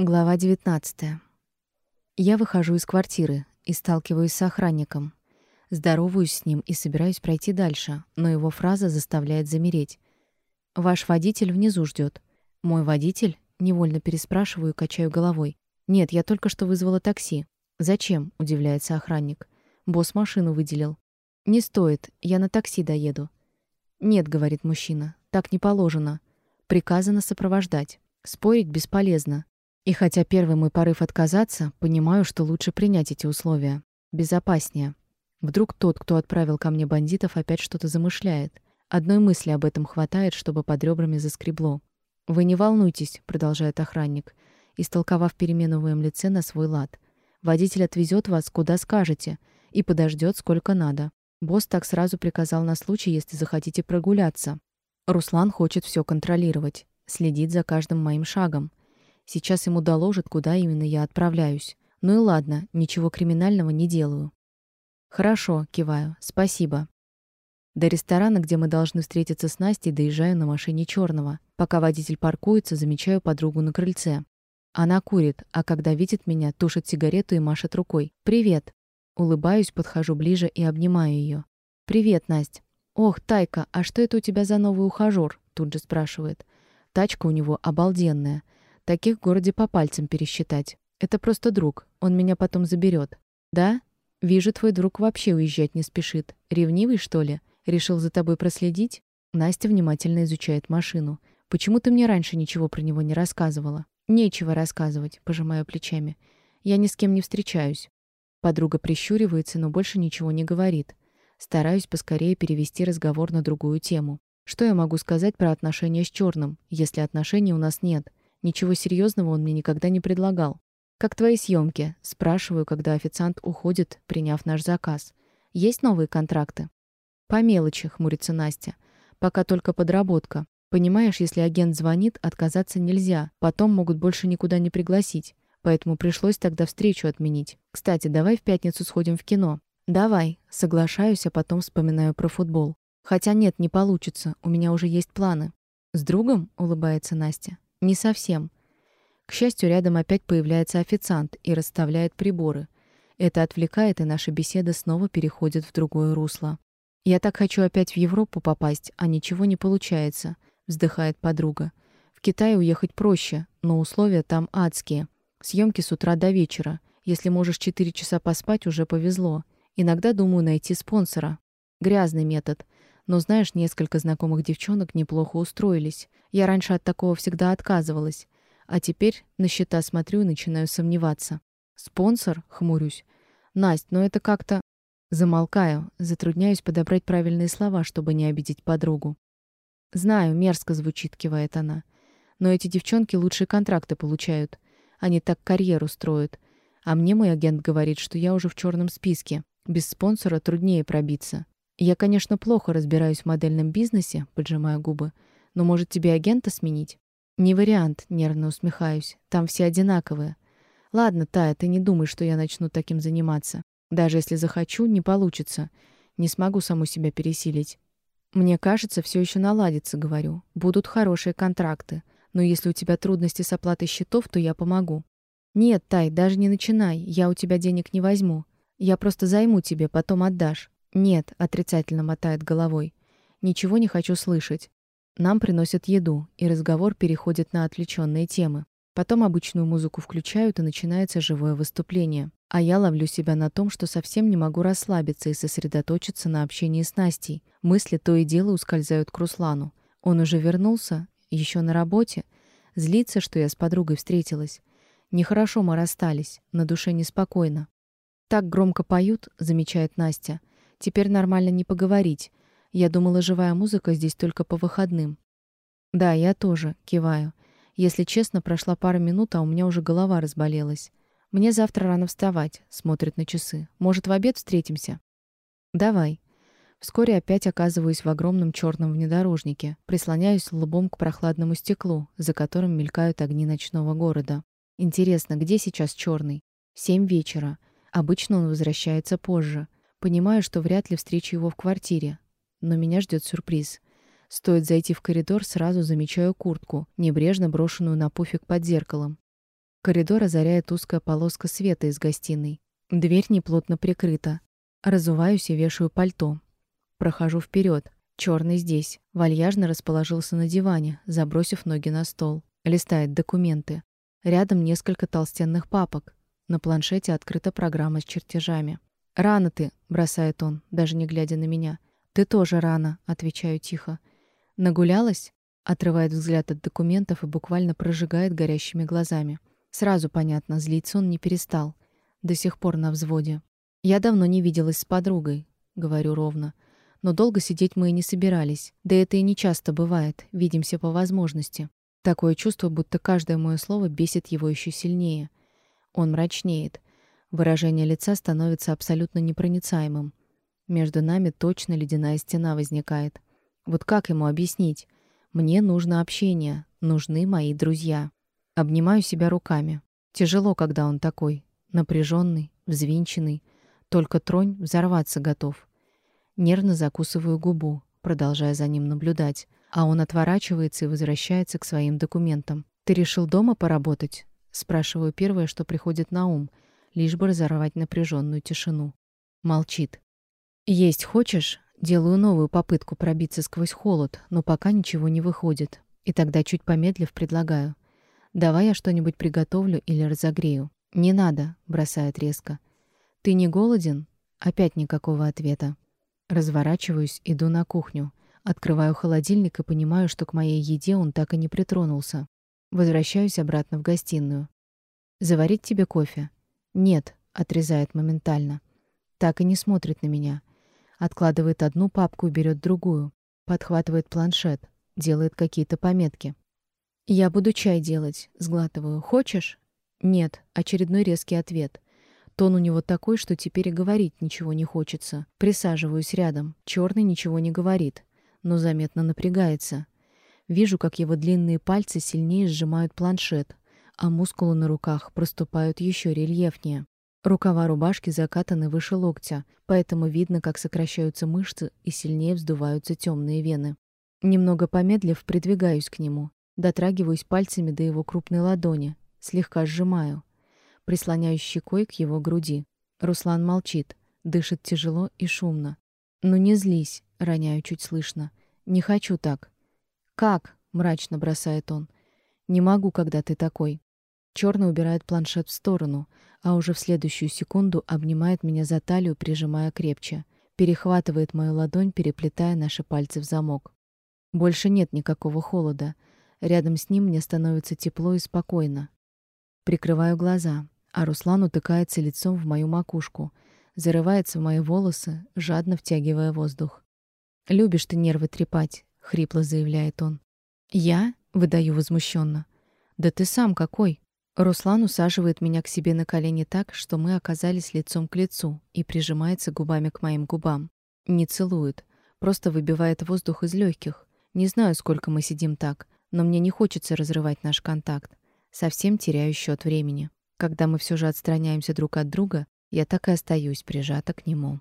Глава 19. Я выхожу из квартиры и сталкиваюсь с охранником. Здороваюсь с ним и собираюсь пройти дальше, но его фраза заставляет замереть. «Ваш водитель внизу ждет. «Мой водитель?» — невольно переспрашиваю и качаю головой. «Нет, я только что вызвала такси». «Зачем?» — удивляется охранник. «Босс машину выделил». «Не стоит, я на такси доеду». «Нет», — говорит мужчина, — «так не положено. Приказано сопровождать. Спорить бесполезно. И хотя первый мой порыв отказаться, понимаю, что лучше принять эти условия. Безопаснее. Вдруг тот, кто отправил ко мне бандитов, опять что-то замышляет. Одной мысли об этом хватает, чтобы под ребрами заскребло. «Вы не волнуйтесь», — продолжает охранник, истолковав перемену в моем лице на свой лад. «Водитель отвезет вас, куда скажете, и подождет, сколько надо. Босс так сразу приказал на случай, если захотите прогуляться. Руслан хочет все контролировать, следит за каждым моим шагом. Сейчас ему доложат, куда именно я отправляюсь. Ну и ладно, ничего криминального не делаю. Хорошо, киваю. Спасибо. До ресторана, где мы должны встретиться с Настей, доезжаю на машине черного. Пока водитель паркуется, замечаю подругу на крыльце. Она курит, а когда видит меня, тушит сигарету и машет рукой. «Привет!» Улыбаюсь, подхожу ближе и обнимаю ее. «Привет, Настя!» «Ох, Тайка, а что это у тебя за новый ухажёр?» Тут же спрашивает. Тачка у него обалденная. Таких в городе по пальцам пересчитать. Это просто друг. Он меня потом заберет. Да? Вижу, твой друг вообще уезжать не спешит. Ревнивый, что ли? Решил за тобой проследить? Настя внимательно изучает машину. Почему ты мне раньше ничего про него не рассказывала? Нечего рассказывать, пожимаю плечами. Я ни с кем не встречаюсь. Подруга прищуривается, но больше ничего не говорит. Стараюсь поскорее перевести разговор на другую тему. Что я могу сказать про отношения с Черным, если отношений у нас нет? Ничего серьезного он мне никогда не предлагал. «Как твои съемки? спрашиваю, когда официант уходит, приняв наш заказ. «Есть новые контракты?» «По мелочи», — хмурится Настя. «Пока только подработка. Понимаешь, если агент звонит, отказаться нельзя. Потом могут больше никуда не пригласить. Поэтому пришлось тогда встречу отменить. Кстати, давай в пятницу сходим в кино». «Давай», — соглашаюсь, а потом вспоминаю про футбол. «Хотя нет, не получится. У меня уже есть планы». «С другом?» — улыбается Настя. Не совсем. К счастью, рядом опять появляется официант и расставляет приборы. Это отвлекает, и наша беседа снова переходит в другое русло. «Я так хочу опять в Европу попасть, а ничего не получается», — вздыхает подруга. «В Китай уехать проще, но условия там адские. Съемки с утра до вечера. Если можешь четыре часа поспать, уже повезло. Иногда думаю найти спонсора. Грязный метод. Но знаешь, несколько знакомых девчонок неплохо устроились. Я раньше от такого всегда отказывалась. А теперь на счета смотрю и начинаю сомневаться. Спонсор? Хмурюсь. Насть, но это как-то... Замолкаю, затрудняюсь подобрать правильные слова, чтобы не обидеть подругу. «Знаю, мерзко звучит», — кивает она. «Но эти девчонки лучшие контракты получают. Они так карьеру строят. А мне мой агент говорит, что я уже в черном списке. Без спонсора труднее пробиться. Я, конечно, плохо разбираюсь в модельном бизнесе, поджимая губы, но может тебе агента сменить? Не вариант, нервно усмехаюсь. Там все одинаковые. Ладно, Тая, ты не думай, что я начну таким заниматься. Даже если захочу, не получится. Не смогу саму себя пересилить. Мне кажется, все еще наладится, говорю. Будут хорошие контракты. Но если у тебя трудности с оплатой счетов, то я помогу. Нет, Тай, даже не начинай. Я у тебя денег не возьму. Я просто займу тебе, потом отдашь. «Нет», — отрицательно мотает головой. «Ничего не хочу слышать. Нам приносят еду, и разговор переходит на отвлеченные темы. Потом обычную музыку включают, и начинается живое выступление. А я ловлю себя на том, что совсем не могу расслабиться и сосредоточиться на общении с Настей. Мысли то и дело ускользают к Руслану. Он уже вернулся, еще на работе. Злится, что я с подругой встретилась. Нехорошо мы расстались, на душе неспокойно. Так громко поют, замечает Настя. Теперь нормально не поговорить. Я думала, живая музыка здесь только по выходным. Да, я тоже, киваю. Если честно, прошла пара минут, а у меня уже голова разболелась. Мне завтра рано вставать, смотрит на часы. Может, в обед встретимся? Давай. Вскоре опять оказываюсь в огромном черном внедорожнике, прислоняюсь лбом к прохладному стеклу, за которым мелькают огни ночного города. Интересно, где сейчас черный? Семь вечера. Обычно он возвращается позже. Понимаю, что вряд ли встречу его в квартире. Но меня ждет сюрприз. Стоит зайти в коридор, сразу замечаю куртку, небрежно брошенную на пуфик под зеркалом. Коридор озаряет узкая полоска света из гостиной. Дверь неплотно прикрыта. Разуваюсь и вешаю пальто. Прохожу вперед. Черный здесь. Вальяжно расположился на диване, забросив ноги на стол. Листает документы. Рядом несколько толстенных папок. На планшете открыта программа с чертежами. «Рано ты», — бросает он, даже не глядя на меня. «Ты тоже рано», — отвечаю тихо. «Нагулялась?» — отрывает взгляд от документов и буквально прожигает горящими глазами. Сразу понятно, злиться он не перестал. До сих пор на взводе. «Я давно не виделась с подругой», — говорю ровно. «Но долго сидеть мы и не собирались. Да это и не часто бывает. Видимся по возможности. Такое чувство, будто каждое мое слово бесит его еще сильнее. Он мрачнеет. Выражение лица становится абсолютно непроницаемым. Между нами точно ледяная стена возникает. Вот как ему объяснить? Мне нужно общение, нужны мои друзья. Обнимаю себя руками. Тяжело, когда он такой. Напряженный, взвинченный. Только тронь, взорваться готов. Нервно закусываю губу, продолжая за ним наблюдать. А он отворачивается и возвращается к своим документам. «Ты решил дома поработать?» Спрашиваю первое, что приходит на ум, лишь бы разорвать напряженную тишину. Молчит. «Есть хочешь?» Делаю новую попытку пробиться сквозь холод, но пока ничего не выходит. И тогда, чуть помедлив, предлагаю. «Давай я что-нибудь приготовлю или разогрею». «Не надо», — бросает резко. «Ты не голоден?» Опять никакого ответа. Разворачиваюсь, иду на кухню. Открываю холодильник и понимаю, что к моей еде он так и не притронулся. Возвращаюсь обратно в гостиную. «Заварить тебе кофе?» «Нет», — отрезает моментально. Так и не смотрит на меня. Откладывает одну папку и берет другую. Подхватывает планшет. Делает какие-то пометки. «Я буду чай делать», — сглатываю. «Хочешь?» «Нет», — очередной резкий ответ. Тон у него такой, что теперь и говорить ничего не хочется. Присаживаюсь рядом. Черный ничего не говорит но заметно напрягается. Вижу, как его длинные пальцы сильнее сжимают планшет, а мускулы на руках проступают еще рельефнее. Рукава рубашки закатаны выше локтя, поэтому видно, как сокращаются мышцы и сильнее вздуваются темные вены. Немного помедлив, придвигаюсь к нему, дотрагиваюсь пальцами до его крупной ладони, слегка сжимаю, прислоняюсь щекой к его груди. Руслан молчит, дышит тяжело и шумно. «Ну не злись», — роняю чуть слышно. «Не хочу так». «Как?» — мрачно бросает он. «Не могу, когда ты такой». Черный убирает планшет в сторону, а уже в следующую секунду обнимает меня за талию, прижимая крепче. Перехватывает мою ладонь, переплетая наши пальцы в замок. Больше нет никакого холода. Рядом с ним мне становится тепло и спокойно. Прикрываю глаза, а Руслан утыкается лицом в мою макушку — зарывается в мои волосы, жадно втягивая воздух. «Любишь ты нервы трепать», — хрипло заявляет он. «Я?» — выдаю возмущенно. «Да ты сам какой?» Руслан усаживает меня к себе на колени так, что мы оказались лицом к лицу и прижимается губами к моим губам. Не целует, просто выбивает воздух из легких. Не знаю, сколько мы сидим так, но мне не хочется разрывать наш контакт. Совсем теряю счет времени. Когда мы все же отстраняемся друг от друга, я так и остаюсь прижата к нему.